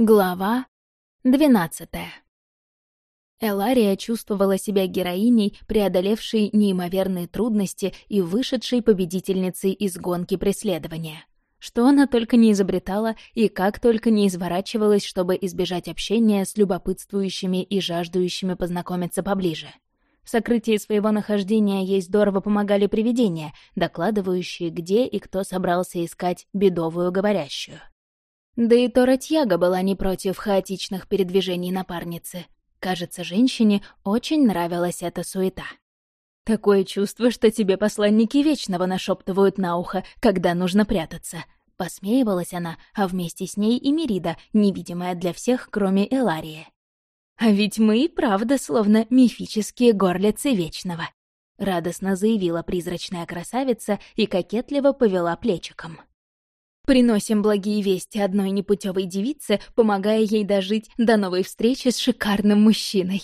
Глава двенадцатая. Элария чувствовала себя героиней, преодолевшей неимоверные трудности и вышедшей победительницей из гонки преследования. Что она только не изобретала и как только не изворачивалась, чтобы избежать общения с любопытствующими и жаждущими познакомиться поближе. В сокрытии своего нахождения ей здорово помогали привидения, докладывающие, где и кто собрался искать бедовую говорящую. Да и Торатьяга была не против хаотичных передвижений напарницы. Кажется, женщине очень нравилась эта суета. Такое чувство, что тебе посланники Вечного нашептывают на ухо, когда нужно прятаться. Посмеивалась она, а вместе с ней и Мерида, невидимая для всех, кроме Эларии. «А ведь мы и правда словно мифические горлицы Вечного», — радостно заявила призрачная красавица и кокетливо повела плечиком. Приносим благие вести одной непутевой девице, помогая ей дожить до новой встречи с шикарным мужчиной.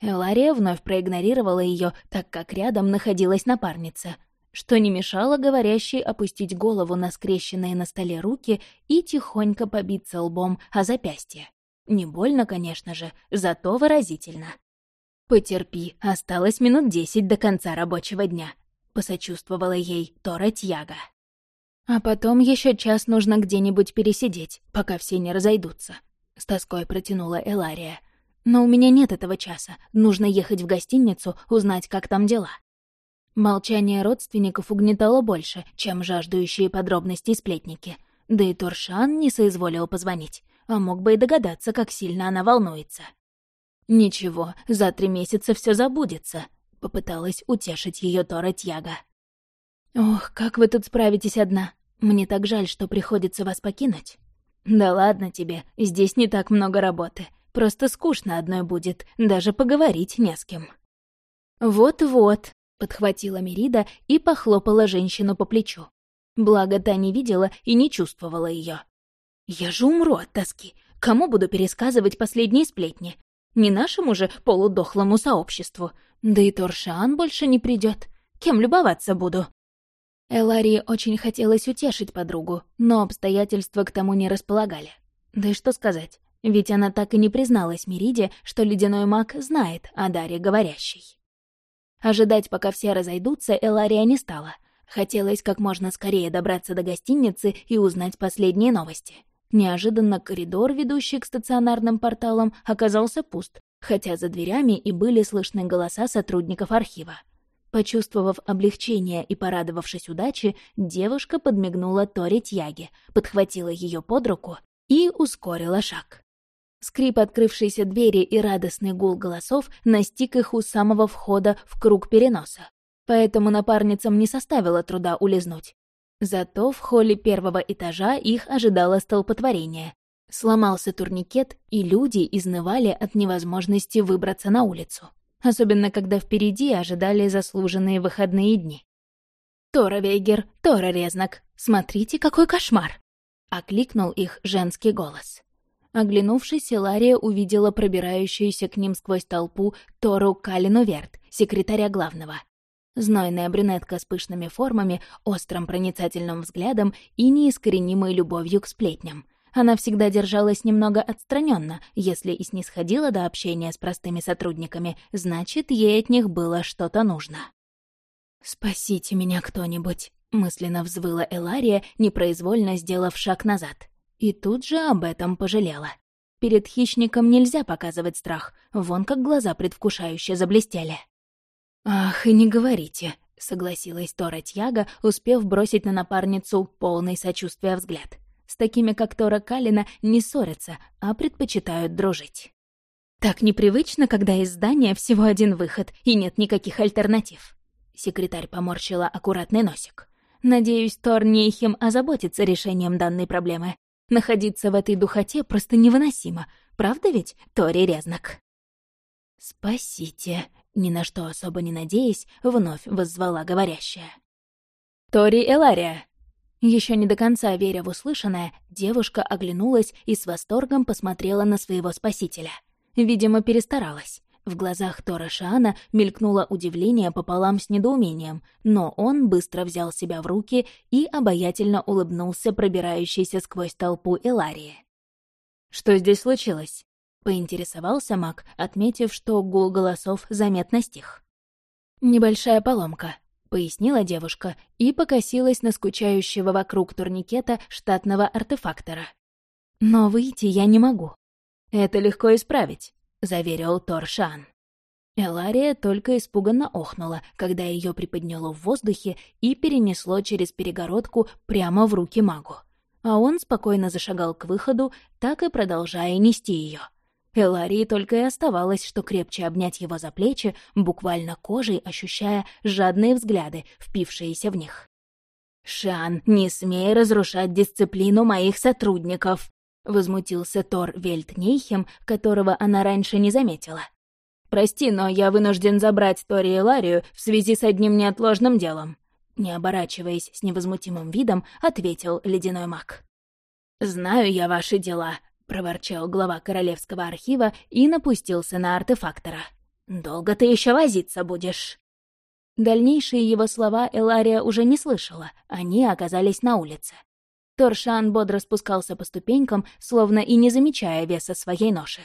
Элария вновь проигнорировала ее, так как рядом находилась напарница, что не мешало говорящей опустить голову на скрещенные на столе руки и тихонько побиться лбом о запястье. Не больно, конечно же, зато выразительно. «Потерпи, осталось минут десять до конца рабочего дня», — посочувствовала ей Тора Тьяга. А потом еще час нужно где-нибудь пересидеть, пока все не разойдутся. С тоской протянула Элария. Но у меня нет этого часа. Нужно ехать в гостиницу, узнать, как там дела. Молчание родственников угнетало больше, чем жаждущие подробностей сплетники. Да и Туршан не соизволил позвонить, а мог бы и догадаться, как сильно она волнуется. «Ничего, за три месяца все забудется», — попыталась утешить ее Тора Тьяга. «Ох, как вы тут справитесь одна? Мне так жаль, что приходится вас покинуть. Да ладно тебе, здесь не так много работы. Просто скучно одной будет, даже поговорить не с кем. Вот-вот, подхватила Мерида и похлопала женщину по плечу. Благо та не видела и не чувствовала ее. Я же умру от тоски. Кому буду пересказывать последние сплетни? Не нашему же полудохлому сообществу. Да и Торшан больше не придет. Кем любоваться буду? Эларии очень хотелось утешить подругу, но обстоятельства к тому не располагали. Да и что сказать, ведь она так и не призналась Мериде, что ледяной маг знает о даре говорящей. Ожидать, пока все разойдутся, Элария не стала. Хотелось как можно скорее добраться до гостиницы и узнать последние новости. Неожиданно коридор, ведущий к стационарным порталам, оказался пуст, хотя за дверями и были слышны голоса сотрудников архива. Почувствовав облегчение и порадовавшись удаче, девушка подмигнула Тори Тьяге, подхватила ее под руку и ускорила шаг. Скрип открывшейся двери и радостный гул голосов настиг их у самого входа в круг переноса. Поэтому напарницам не составило труда улизнуть. Зато в холле первого этажа их ожидало столпотворение. Сломался турникет, и люди изнывали от невозможности выбраться на улицу особенно когда впереди ожидали заслуженные выходные дни. «Тора Вейгер, Тора Резнак, смотрите, какой кошмар!» — окликнул их женский голос. Оглянувшись, Илария увидела пробирающуюся к ним сквозь толпу Тору Калину Верт, секретаря главного. Знойная брюнетка с пышными формами, острым проницательным взглядом и неискоренимой любовью к сплетням. Она всегда держалась немного отстраненно. Если и снисходила до общения с простыми сотрудниками, значит, ей от них было что-то нужно. «Спасите меня кто-нибудь», — мысленно взвыла Элария, непроизвольно сделав шаг назад. И тут же об этом пожалела. Перед хищником нельзя показывать страх, вон как глаза предвкушающе заблестели. «Ах, и не говорите», — согласилась Тора Тьяга, успев бросить на напарницу полный сочувствия взгляд. С такими, как Тора Калина, не ссорятся, а предпочитают дружить. Так непривычно, когда из здания всего один выход и нет никаких альтернатив. Секретарь поморщила аккуратный носик. Надеюсь, Тор Нейхем озаботится решением данной проблемы. Находиться в этой духоте просто невыносимо. Правда ведь, Тори Резнак? «Спасите», — ни на что особо не надеясь, вновь воззвала говорящая. «Тори Элария, еще не до конца веря в услышанное, девушка оглянулась и с восторгом посмотрела на своего спасителя. Видимо, перестаралась. В глазах Тора Шаана мелькнуло удивление пополам с недоумением, но он быстро взял себя в руки и обаятельно улыбнулся пробирающейся сквозь толпу Эларии. «Что здесь случилось?» — поинтересовался маг, отметив, что гул голосов заметно стих. «Небольшая поломка», — пояснила девушка и покосилась на скучающего вокруг турникета штатного артефактора. «Но выйти я не могу». «Это легко исправить», — заверил Торшан. Элария только испуганно охнула, когда ее приподняло в воздухе и перенесло через перегородку прямо в руки магу. А он спокойно зашагал к выходу, так и продолжая нести ее. Эларии только и оставалось, что крепче обнять его за плечи, буквально кожей ощущая жадные взгляды, впившиеся в них. «Шан, не смей разрушать дисциплину моих сотрудников!» — возмутился Тор Вельтнейхем, которого она раньше не заметила. «Прости, но я вынужден забрать Тори и Ларию в связи с одним неотложным делом», не оборачиваясь с невозмутимым видом, ответил ледяной маг. «Знаю я ваши дела», проворчал глава Королевского архива и напустился на артефактора. «Долго ты еще возиться будешь?» Дальнейшие его слова Элария уже не слышала, они оказались на улице. Торшан бодро спускался по ступенькам, словно и не замечая веса своей ноши.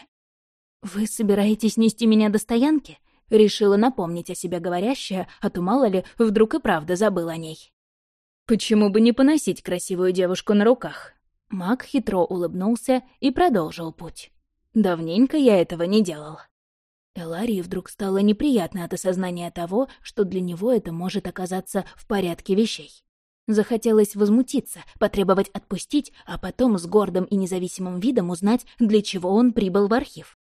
«Вы собираетесь нести меня до стоянки?» Решила напомнить о себе говорящая, а то, мало ли, вдруг и правда забыл о ней. «Почему бы не поносить красивую девушку на руках?» Маг хитро улыбнулся и продолжил путь. «Давненько я этого не делал». Эларии вдруг стало неприятно от осознания того, что для него это может оказаться в порядке вещей. Захотелось возмутиться, потребовать отпустить, а потом с гордым и независимым видом узнать, для чего он прибыл в архив.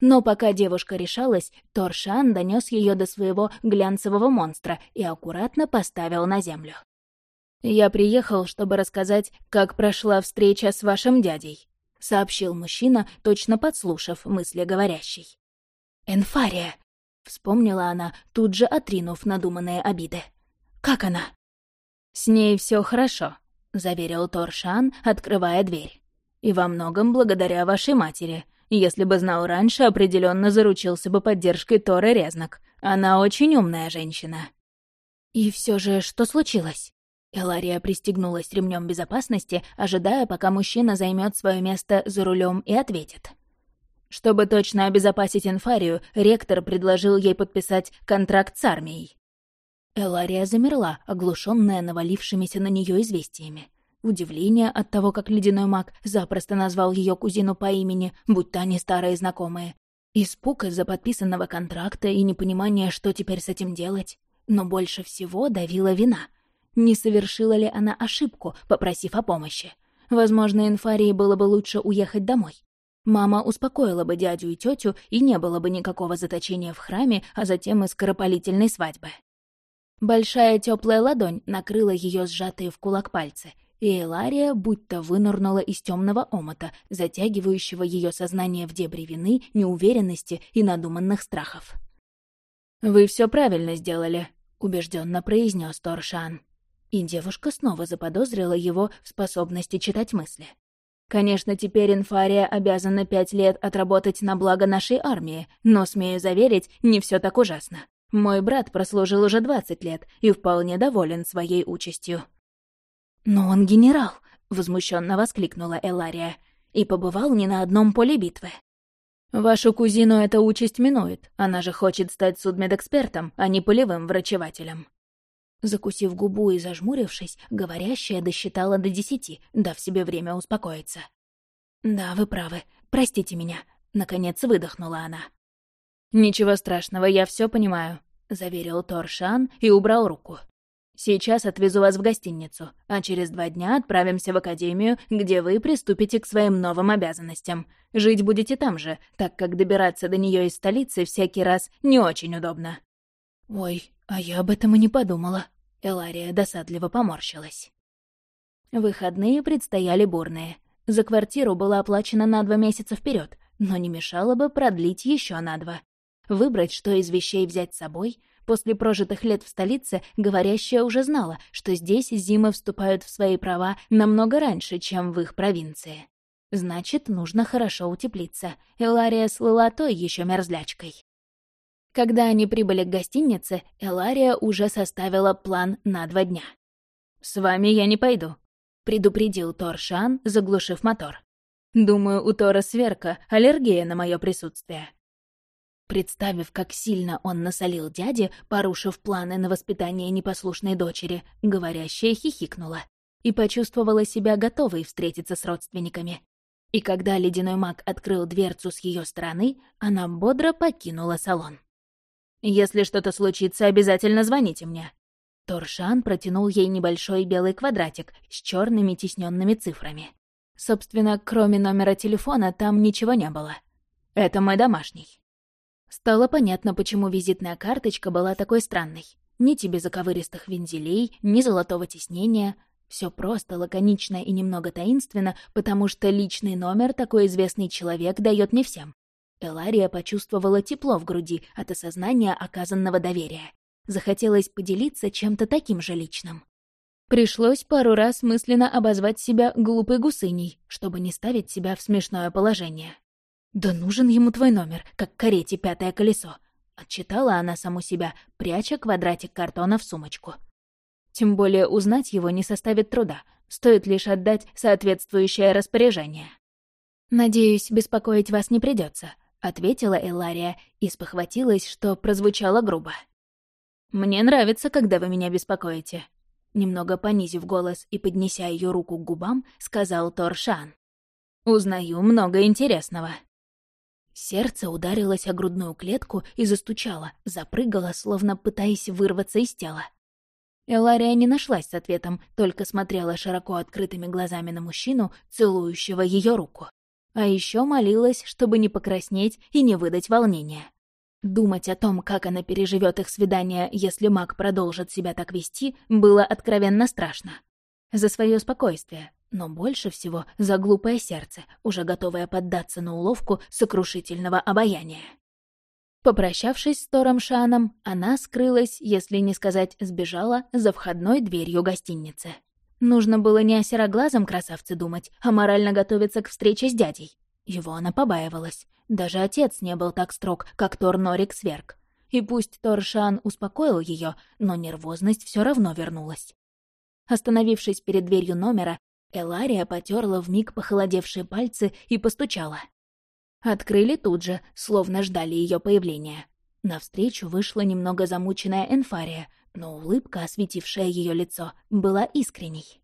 Но пока девушка решалась, Торшан донес ее до своего глянцевого монстра и аккуратно поставил на землю. «Я приехал, чтобы рассказать, как прошла встреча с вашим дядей», — сообщил мужчина, точно подслушав мысли говорящей. «Энфария», — вспомнила она, тут же отринув надуманные обиды. «Как она?» «С ней все хорошо», — заверил Торшан, открывая дверь. «И во многом благодаря вашей матери. Если бы знал раньше, определенно заручился бы поддержкой Торы Резнак. Она очень умная женщина». «И все же, что случилось?» Элария пристегнулась ремнем безопасности, ожидая, пока мужчина займет свое место за рулем и ответит. Чтобы точно обезопасить инфарию, ректор предложил ей подписать контракт с армией. Элария замерла, оглушенная навалившимися на нее известиями. Удивление от того, как ледяной маг запросто назвал ее кузину по имени, будь то они старые знакомые. Испуг из-за подписанного контракта и непонимание, что теперь с этим делать. Но больше всего давила вина — не совершила ли она ошибку, попросив о помощи. Возможно, инфарии было бы лучше уехать домой. Мама успокоила бы дядю и тетю, и не было бы никакого заточения в храме, а затем и скоропалительной свадьбы. Большая теплая ладонь накрыла ее сжатые в кулак пальцы, и Элария будто вынырнула из темного омота, затягивающего ее сознание в дебри вины, неуверенности и надуманных страхов. «Вы все правильно сделали», — убежденно произнес Торшан. И девушка снова заподозрила его в способности читать мысли. Конечно, теперь инфария обязана пять лет отработать на благо нашей армии, но, смею заверить, не все так ужасно. Мой брат прослужил уже двадцать лет и вполне доволен своей участью. «Но он генерал!» — возмущенно воскликнула Элария. «И побывал не на одном поле битвы». «Вашу кузину эта участь минует. Она же хочет стать судмедэкспертом, а не полевым врачевателем». Закусив губу и зажмурившись, говорящая досчитала до десяти, дав себе время успокоиться. «Да, вы правы. Простите меня», — наконец выдохнула она. «Ничего страшного, я все понимаю», — заверил Торшан и убрал руку. «Сейчас отвезу вас в гостиницу, а через два дня отправимся в академию, где вы приступите к своим новым обязанностям. Жить будете там же, так как добираться до нее из столицы всякий раз не очень удобно». «Ой, а я об этом и не подумала», — Элария досадливо поморщилась. Выходные предстояли бурные. За квартиру было оплачено на два месяца вперед, но не мешало бы продлить еще на два. Выбрать, что из вещей взять с собой. После прожитых лет в столице говорящая уже знала, что здесь зимы вступают в свои права намного раньше, чем в их провинции. Значит, нужно хорошо утеплиться. Элария слыла той еще мерзлячкой. Когда они прибыли к гостинице, Элария уже составила план на два дня. «С вами я не пойду», — предупредил Торшан, заглушив мотор. Думаю, у Тора Сверка аллергия на мое присутствие. Представив, как сильно он насолил дяде, порушив планы на воспитание непослушной дочери, говорящая хихикнула и почувствовала себя готовой встретиться с родственниками. И когда ледяной маг открыл дверцу с ее стороны, она бодро покинула салон. «Если что-то случится, обязательно звоните мне». Торшан протянул ей небольшой белый квадратик с черными тисненными цифрами. Собственно, кроме номера телефона, там ничего не было. Это мой домашний. Стало понятно, почему визитная карточка была такой странной. Ни тебе заковыристых вензелей, ни золотого тиснения. Все просто, лаконично и немного таинственно, потому что личный номер такой известный человек дает не всем. Элария почувствовала тепло в груди от осознания оказанного доверия. Захотелось поделиться чем-то таким же личным. Пришлось пару раз мысленно обозвать себя глупой гусыней, чтобы не ставить себя в смешное положение. «Да нужен ему твой номер, как карете пятое колесо», — отчитала она саму себя, пряча квадратик картона в сумочку. Тем более узнать его не составит труда, стоит лишь отдать соответствующее распоряжение. «Надеюсь, беспокоить вас не придется, ответила Элария и спохватилась, что прозвучало грубо. «Мне нравится, когда вы меня беспокоите», — немного понизив голос и поднеся ее руку к губам, сказал Торшан. «Узнаю много интересного». Сердце ударилось о грудную клетку и застучало, запрыгало, словно пытаясь вырваться из тела. Элария не нашлась с ответом, только смотрела широко открытыми глазами на мужчину, целующего ее руку. А еще молилась, чтобы не покраснеть и не выдать волнения. Думать о том, как она переживет их свидание, если маг продолжит себя так вести, было откровенно страшно. За свое спокойствие, но больше всего за глупое сердце, уже готовое поддаться на уловку сокрушительного обаяния. Попрощавшись с Тором Шаном, она скрылась, если не сказать сбежала, за входной дверью гостиницы. Нужно было не о сероглазом красавце думать, а морально готовиться к встрече с дядей. Его она побаивалась. Даже отец не был так строг, как Тор Норик Сверг. И пусть Тор Шан успокоил ее, но нервозность все равно вернулась. Остановившись перед дверью номера, Элария потерла вмиг похолодевшие пальцы и постучала. Открыли тут же, словно ждали ее появления. Навстречу вышла немного замученная Энфария, но улыбка, осветившая ее лицо, была искренней.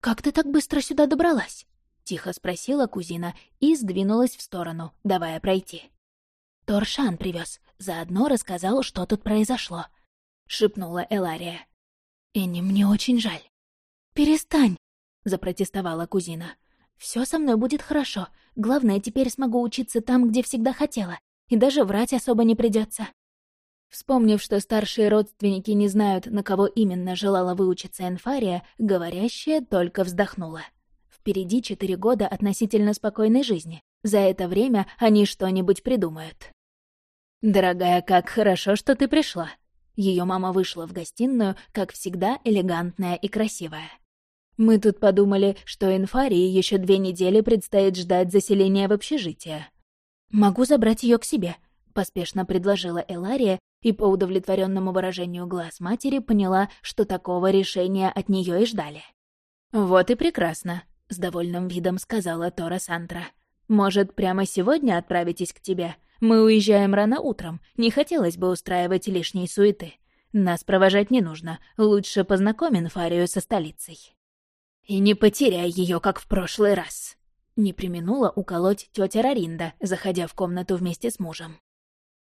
«Как ты так быстро сюда добралась?» — тихо спросила кузина и сдвинулась в сторону, давая пройти. «Торшан привез, заодно рассказал, что тут произошло», — шепнула Элария. «Энни, мне очень жаль». «Перестань!» запротестовала кузина. Все со мной будет хорошо. Главное, теперь смогу учиться там, где всегда хотела. И даже врать особо не придется. Вспомнив, что старшие родственники не знают, на кого именно желала выучиться Энфария, говорящая только вздохнула. Впереди четыре года относительно спокойной жизни. За это время они что-нибудь придумают. «Дорогая, как хорошо, что ты пришла!» Ее мама вышла в гостиную, как всегда, элегантная и красивая. Мы тут подумали, что Инфарии еще две недели предстоит ждать заселения в общежитие. Могу забрать ее к себе, поспешно предложила Элария и по удовлетворенному выражению глаз матери поняла, что такого решения от нее и ждали. Вот и прекрасно, с довольным видом сказала Тора Сантра. Может, прямо сегодня отправитесь к тебе? Мы уезжаем рано утром, не хотелось бы устраивать лишней суеты. Нас провожать не нужно, лучше познакомим Фарию со столицей. «И не потеряй ее, как в прошлый раз!» Не применула уколоть тетя Раринда, заходя в комнату вместе с мужем.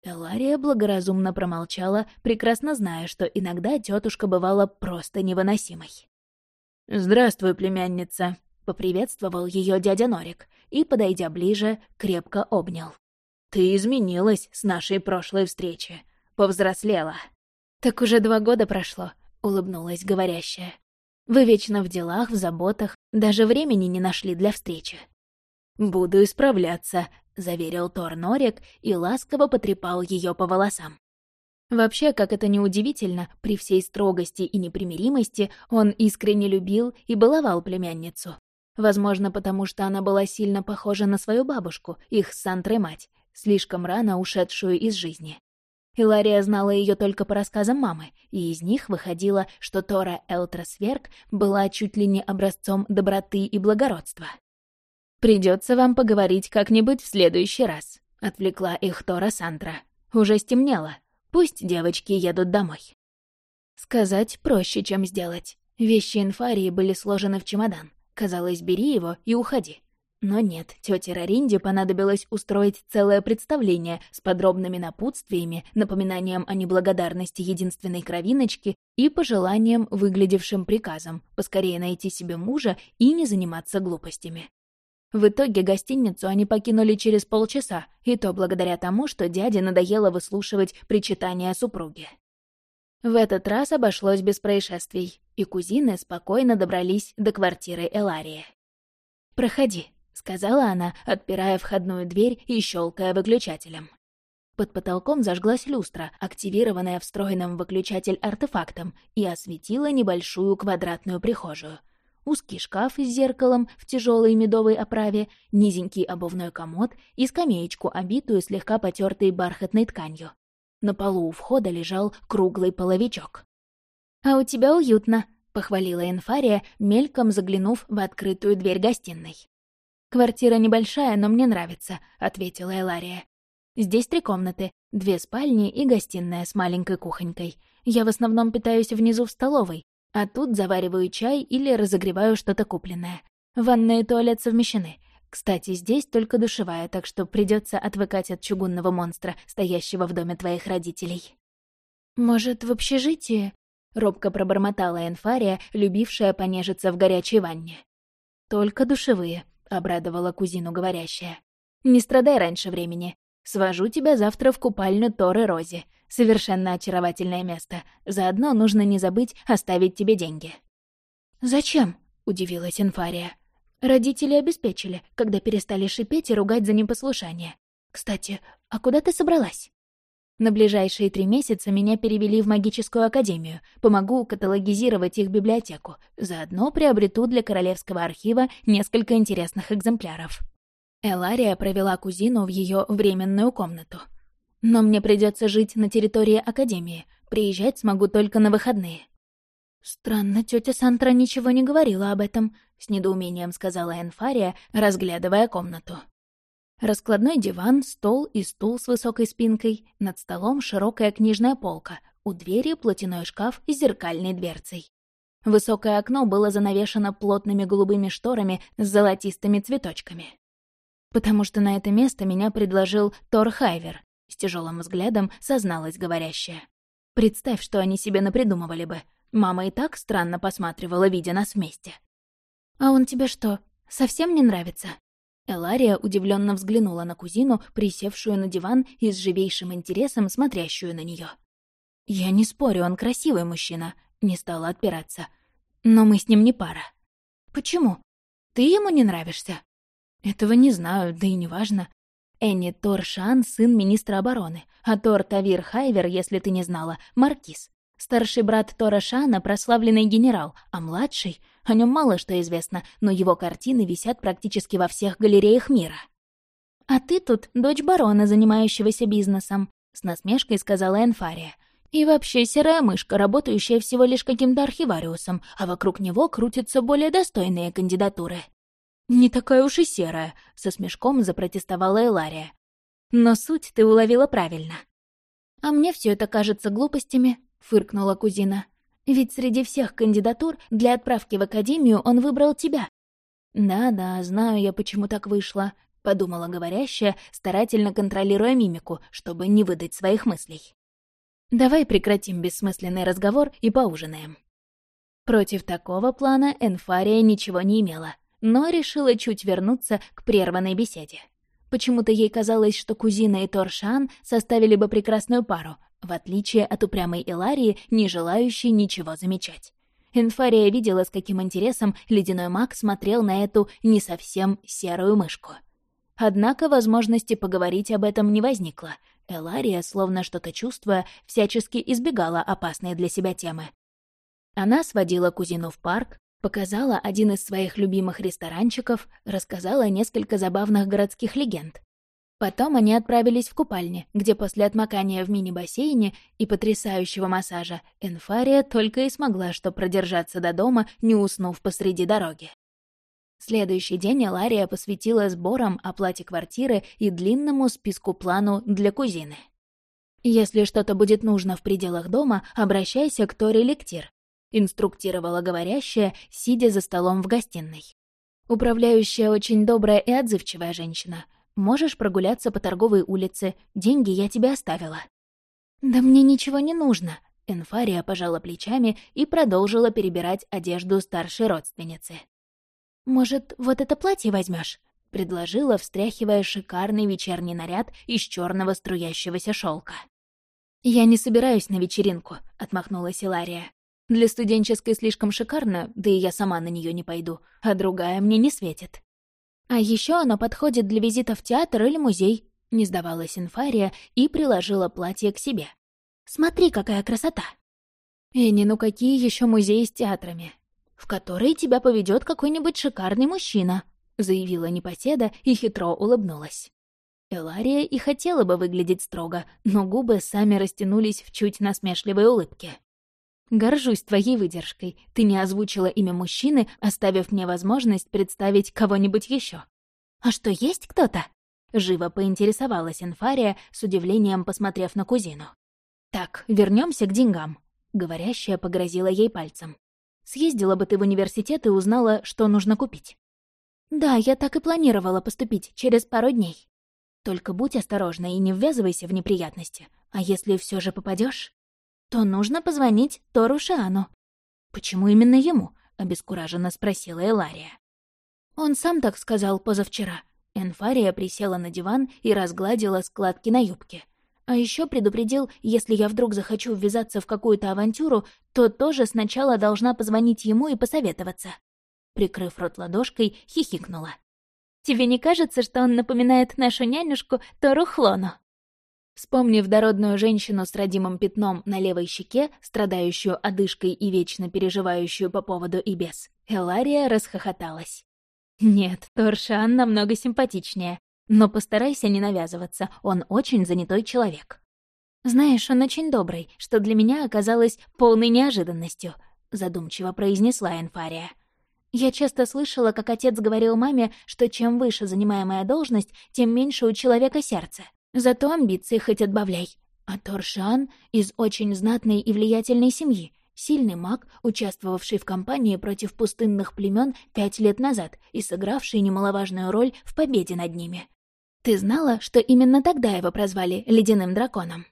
Элария благоразумно промолчала, прекрасно зная, что иногда тетушка бывала просто невыносимой. «Здравствуй, племянница!» — поприветствовал ее дядя Норик и, подойдя ближе, крепко обнял. «Ты изменилась с нашей прошлой встречи. Повзрослела». «Так уже два года прошло», — улыбнулась говорящая. Вы вечно в делах, в заботах, даже времени не нашли для встречи». «Буду исправляться», — заверил Тор Норик и ласково потрепал ее по волосам. Вообще, как это ни удивительно, при всей строгости и непримиримости он искренне любил и баловал племянницу. Возможно, потому что она была сильно похожа на свою бабушку, их с Сантрой мать, слишком рано ушедшую из жизни. Илария знала ее только по рассказам мамы, и из них выходило, что Тора Элтрасверк была чуть ли не образцом доброты и благородства. Придется вам поговорить как-нибудь в следующий раз», — отвлекла их Тора Сандра. «Уже стемнело. Пусть девочки едут домой». Сказать проще, чем сделать. Вещи инфарии были сложены в чемодан. Казалось, бери его и уходи. Но нет, тете Раринде понадобилось устроить целое представление с подробными напутствиями, напоминанием о неблагодарности единственной кровиночки и пожеланием, выглядевшим приказом, поскорее найти себе мужа и не заниматься глупостями. В итоге гостиницу они покинули через полчаса, и то благодаря тому, что дяде надоело выслушивать причитания супруги. В этот раз обошлось без происшествий, и кузины спокойно добрались до квартиры Эларии. «Проходи», сказала она, отпирая входную дверь и щелкая выключателем. Под потолком зажглась люстра, активированная встроенным выключатель артефактом, и осветила небольшую квадратную прихожую. Узкий шкаф с зеркалом в тяжелой медовой оправе, низенький обувной комод и скамеечку, обитую слегка потертой бархатной тканью. На полу у входа лежал круглый половичок. «А у тебя уютно», — похвалила Инфария, мельком заглянув в открытую дверь гостиной. «Квартира небольшая, но мне нравится», — ответила Элария. «Здесь три комнаты, две спальни и гостиная с маленькой кухонькой. Я в основном питаюсь внизу в столовой, а тут завариваю чай или разогреваю что-то купленное. Ванная и туалет совмещены. Кстати, здесь только душевая, так что придется отвыкать от чугунного монстра, стоящего в доме твоих родителей». «Может, в общежитие?» — робко пробормотала Энфария, любившая понежиться в горячей ванне. «Только душевые», — обрадовала кузину говорящая. «Не страдай раньше времени. Свожу тебя завтра в купальню Торы Рози. Совершенно очаровательное место. Заодно нужно не забыть оставить тебе деньги». «Зачем?» — удивилась Инфария. «Родители обеспечили, когда перестали шипеть и ругать за непослушание. Кстати, а куда ты собралась?» На ближайшие три месяца меня перевели в магическую академию. Помогу каталогизировать их библиотеку. Заодно приобрету для Королевского архива несколько интересных экземпляров. Элария провела кузину в ее временную комнату. Но мне придется жить на территории академии. Приезжать смогу только на выходные. Странно, тетя Сантра ничего не говорила об этом, с недоумением сказала Энфария, разглядывая комнату. Раскладной диван, стол и стул с высокой спинкой, над столом широкая книжная полка, у двери платяной шкаф с зеркальной дверцей. Высокое окно было занавешено плотными голубыми шторами с золотистыми цветочками. «Потому что на это место меня предложил Тор Хайвер», — с тяжелым взглядом созналась говорящая. «Представь, что они себе напридумывали бы. Мама и так странно посматривала, видя нас вместе». «А он тебе что, совсем не нравится?» Элария удивленно взглянула на кузину, присевшую на диван и с живейшим интересом смотрящую на нее. «Я не спорю, он красивый мужчина», — не стала отпираться. «Но мы с ним не пара». «Почему? Ты ему не нравишься?» «Этого не знаю, да и не важно. Энни Торшан — сын министра обороны, а Тор Тавир Хайвер, если ты не знала, — маркиз. Старший брат Тора Шана — прославленный генерал, а младший... О нем мало что известно, но его картины висят практически во всех галереях мира. «А ты тут дочь барона, занимающегося бизнесом», — с насмешкой сказала Энфария. «И вообще серая мышка, работающая всего лишь каким-то архивариусом, а вокруг него крутятся более достойные кандидатуры». «Не такая уж и серая», — со смешком запротестовала Элария. «Но суть ты уловила правильно». «А мне все это кажется глупостями», — фыркнула кузина. «Ведь среди всех кандидатур для отправки в академию он выбрал тебя». «Да-да, знаю я, почему так вышло», — подумала говорящая, старательно контролируя мимику, чтобы не выдать своих мыслей. «Давай прекратим бессмысленный разговор и поужинаем». Против такого плана Энфария ничего не имела, но решила чуть вернуться к прерванной беседе. Почему-то ей казалось, что кузина и Торшан составили бы прекрасную пару, в отличие от упрямой Иларии, не желающей ничего замечать. Инфария видела, с каким интересом ледяной маг смотрел на эту не совсем серую мышку. Однако возможности поговорить об этом не возникло. Элария, словно что-то чувствуя, всячески избегала опасной для себя темы. Она сводила кузину в парк, показала один из своих любимых ресторанчиков, рассказала несколько забавных городских легенд. Потом они отправились в купальни, где после отмокания в мини-бассейне и потрясающего массажа Энфария только и смогла что продержаться до дома, не уснув посреди дороги. Следующий день Элария посвятила сборам, оплате квартиры и длинному списку-плану для кузины. «Если что-то будет нужно в пределах дома, обращайся к Тори Лектир», — инструктировала говорящая, сидя за столом в гостиной. «Управляющая очень добрая и отзывчивая женщина. Можешь прогуляться по торговой улице, деньги я тебе оставила». «Да мне ничего не нужно», — Энфария пожала плечами и продолжила перебирать одежду старшей родственницы. «Может, вот это платье возьмешь? предложила, встряхивая шикарный вечерний наряд из черного струящегося шелка. «Я не собираюсь на вечеринку», — отмахнулась Илария. «Для студенческой слишком шикарно, да и я сама на нее не пойду, а другая мне не светит». «А еще оно подходит для визита в театр или музей», — не сдавалась Инфария и приложила платье к себе. «Смотри, какая красота!» «Энни, ну какие еще музеи с театрами? В которые тебя поведет какой-нибудь шикарный мужчина», — заявила непоседа и хитро улыбнулась. Элария и хотела бы выглядеть строго, но губы сами растянулись в чуть насмешливой улыбке. «Горжусь твоей выдержкой. Ты не озвучила имя мужчины, оставив мне возможность представить кого-нибудь еще. «А что, есть кто-то?» Живо поинтересовалась Инфария, с удивлением посмотрев на кузину. «Так, вернемся к деньгам», — говорящая погрозила ей пальцем. «Съездила бы ты в университет и узнала, что нужно купить». «Да, я так и планировала поступить через пару дней. Только будь осторожна и не ввязывайся в неприятности. А если все же попадешь, то нужно позвонить Тору Шиану». «Почему именно ему?» — обескураженно спросила Элария. «Он сам так сказал позавчера». Энфария присела на диван и разгладила складки на юбке. А еще предупредил, если я вдруг захочу ввязаться в какую-то авантюру, то тоже сначала должна позвонить ему и посоветоваться прикрыв рот ладошкой, хихикнула. «Тебе не кажется, что он напоминает нашу нянюшку Тору Хлону?» Вспомнив дородную женщину с родимым пятном на левой щеке, страдающую одышкой и вечно переживающую по поводу и без, Элария расхохоталась. «Нет, Торшан намного симпатичнее, но постарайся не навязываться, он очень занятой человек». «Знаешь, он очень добрый, что для меня оказалось полной неожиданностью», — задумчиво произнесла Энфария. Я часто слышала, как отец говорил маме, что чем выше занимаемая должность, тем меньше у человека сердце. Зато амбиции хоть отбавляй. А Торшан из очень знатной и влиятельной семьи, сильный маг, участвовавший в кампании против пустынных племен пять лет назад и сыгравший немаловажную роль в победе над ними. Ты знала, что именно тогда его прозвали «ледяным драконом»?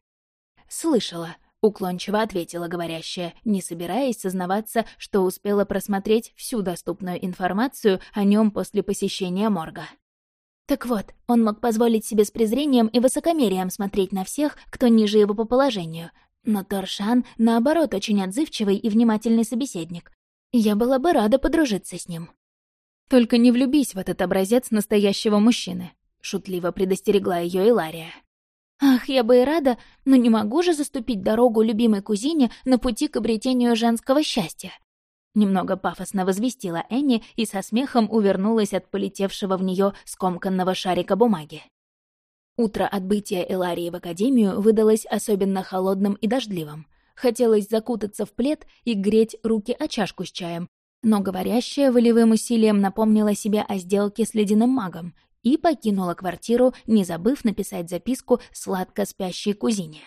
Слышала, Уклончиво ответила говорящая, не собираясь сознаваться, что успела просмотреть всю доступную информацию о нем после посещения морга. Так вот, он мог позволить себе с презрением и высокомерием смотреть на всех, кто ниже его по положению. Но Торшан, наоборот, очень отзывчивый и внимательный собеседник. Я была бы рада подружиться с ним. «Только не влюбись в этот образец настоящего мужчины», — шутливо предостерегла ее Илария. Ах, я бы и рада, но не могу же заступить дорогу любимой кузине на пути к обретению женского счастья. Немного пафосно возвестила Энни и со смехом увернулась от полетевшего в нее скомканного шарика бумаги. Утро отбытия Эларии в академию выдалось особенно холодным и дождливым. Хотелось закутаться в плед и греть руки о чашку с чаем, но говорящая волевым усилием напомнила себе о сделке с ледяным магом и покинула квартиру, не забыв написать записку сладко спящей кузине.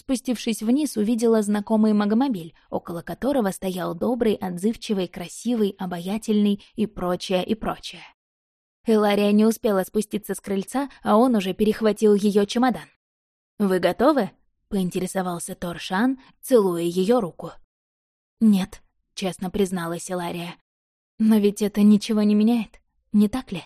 Спустившись вниз, увидела знакомый магомобиль, около которого стоял добрый, отзывчивый, красивый, обаятельный и прочее, и прочее. Элария не успела спуститься с крыльца, а он уже перехватил ее чемодан. «Вы готовы?» — поинтересовался Торшан, целуя ее руку. «Нет», — честно призналась Элария. «Но ведь это ничего не меняет, не так ли?»